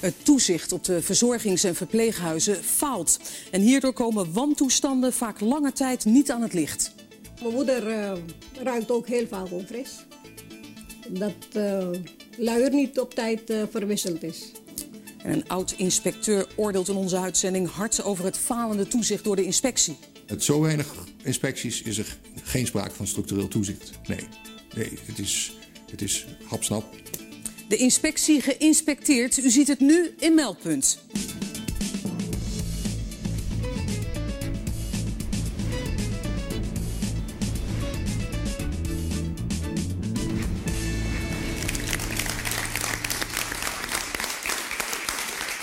Het toezicht op de verzorgings- en verpleeghuizen faalt. En hierdoor komen wantoestanden vaak lange tijd niet aan het licht. Mijn moeder uh, ruikt ook heel vaak onfris. Dat uh, luier niet op tijd uh, verwisseld is. En een oud-inspecteur oordeelt in onze uitzending hard over het falende toezicht door de inspectie. Met zo weinig inspecties is er geen sprake van structureel toezicht. Nee, nee het, is, het is hapsnap. De inspectie geïnspecteerd. U ziet het nu in Meldpunt.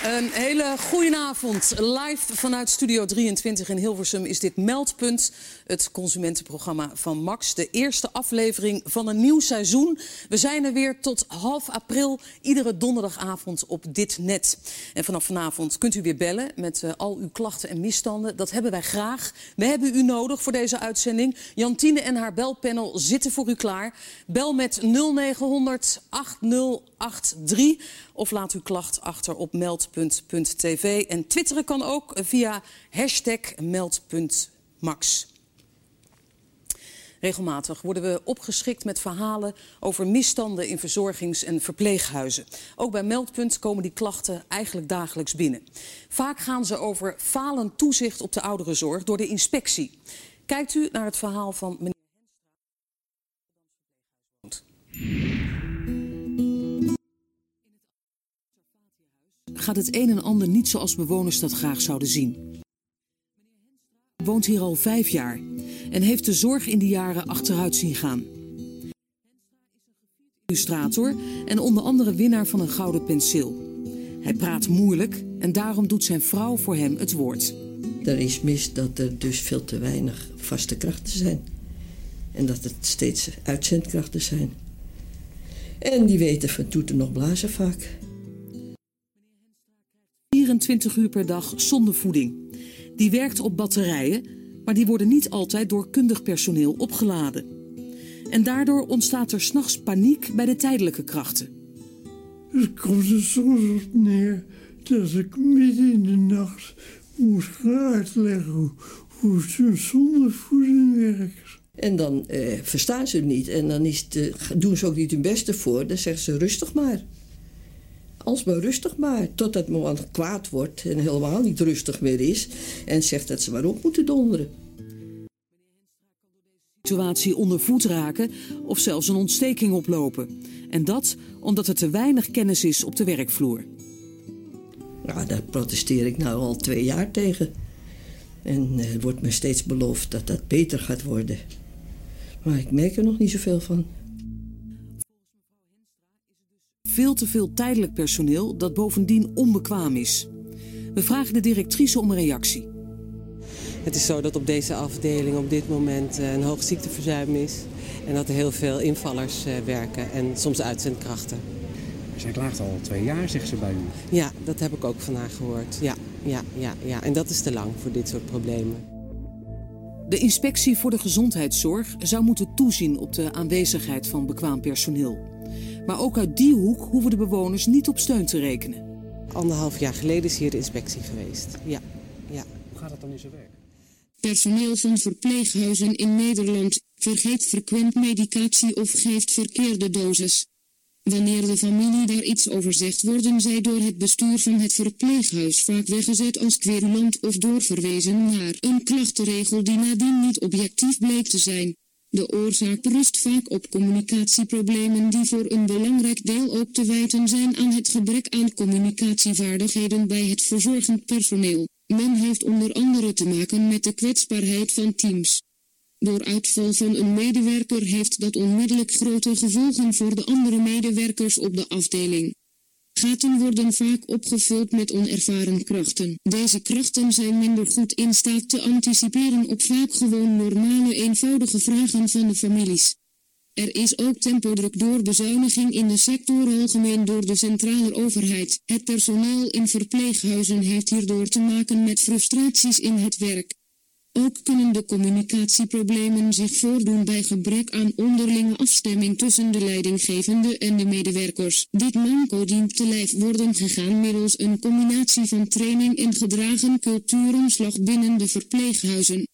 Een hele goede avond. Live vanuit Studio 23 in Hilversum is dit Meldpunt. Het consumentenprogramma van Max. De eerste aflevering van een nieuw seizoen. We zijn er weer tot half april. Iedere donderdagavond op dit net. En vanaf vanavond kunt u weer bellen met uh, al uw klachten en misstanden. Dat hebben wij graag. We hebben u nodig voor deze uitzending. Jantine en haar belpanel zitten voor u klaar. Bel met 0900 8083 of laat uw klacht achter op meld.tv. En twitteren kan ook via hashtag meld.max. Regelmatig worden we opgeschikt met verhalen over misstanden in verzorgings- en verpleeghuizen. Ook bij Meldpunt komen die klachten eigenlijk dagelijks binnen. Vaak gaan ze over falend toezicht op de ouderenzorg door de inspectie. Kijkt u naar het verhaal van meneer gaat het een en ander niet zoals bewoners dat graag zouden zien. Hij woont hier al vijf jaar en heeft de zorg in die jaren achteruit zien gaan. Illustrator en onder andere winnaar van een gouden penseel. Hij praat moeilijk en daarom doet zijn vrouw voor hem het woord. Er is mis dat er dus veel te weinig vaste krachten zijn. En dat het steeds uitzendkrachten zijn. En die weten van toeten nog blazen vaak. 24 uur per dag zonder voeding. Die werkt op batterijen, maar die worden niet altijd door kundig personeel opgeladen. En daardoor ontstaat er s'nachts paniek bij de tijdelijke krachten. Het komt er soms op neer dat ik midden in de nacht moet gaan uitleggen hoe, hoe het zonder voeding werkt. En dan eh, verstaan ze het niet en dan is het, doen ze ook niet hun beste voor. Dan zeggen ze rustig maar alsmaar rustig maar. Totdat man kwaad wordt en helemaal niet rustig meer is. En zegt dat ze maar op moeten donderen. situatie onder voet raken of zelfs een ontsteking oplopen. En dat omdat er te weinig kennis is op de werkvloer. Nou, daar protesteer ik nou al twee jaar tegen. En er eh, wordt me steeds beloofd dat dat beter gaat worden. Maar ik merk er nog niet zoveel van veel te veel tijdelijk personeel dat bovendien onbekwaam is. We vragen de directrice om een reactie. Het is zo dat op deze afdeling op dit moment eh, een hoog ziekteverzuim is. En dat er heel veel invallers eh, werken en soms uitzendkrachten. Zij klaagt al twee jaar, zegt ze bij u. Ja, dat heb ik ook vandaag gehoord. Ja, ja, ja, ja. En dat is te lang voor dit soort problemen. De inspectie voor de gezondheidszorg zou moeten toezien op de aanwezigheid van bekwaam personeel. Maar ook uit die hoek hoeven de bewoners niet op steun te rekenen. Anderhalf jaar geleden is hier de inspectie geweest. Ja, ja. Hoe gaat het dan in zijn werk? Personeel van verpleeghuizen in Nederland vergeet frequent medicatie of geeft verkeerde doses. Wanneer de familie daar iets over zegt, worden zij door het bestuur van het verpleeghuis vaak weggezet als querulant of doorverwezen naar een klachtenregel die nadien niet objectief bleek te zijn. De oorzaak rust vaak op communicatieproblemen die voor een belangrijk deel ook te wijten zijn aan het gebrek aan communicatievaardigheden bij het verzorgend personeel. Men heeft onder andere te maken met de kwetsbaarheid van teams. Door uitval van een medewerker heeft dat onmiddellijk grote gevolgen voor de andere medewerkers op de afdeling. Gaten worden vaak opgevuld met onervaren krachten. Deze krachten zijn minder goed in staat te anticiperen op vaak gewoon normale eenvoudige vragen van de families. Er is ook tempodruk door bezuiniging in de sector algemeen door de centrale overheid. Het personeel in verpleeghuizen heeft hierdoor te maken met frustraties in het werk. Ook kunnen de communicatieproblemen zich voordoen bij gebrek aan onderlinge afstemming tussen de leidinggevende en de medewerkers. Dit manco dient te lijf worden gegaan middels een combinatie van training en gedragen cultuuromslag binnen de verpleeghuizen.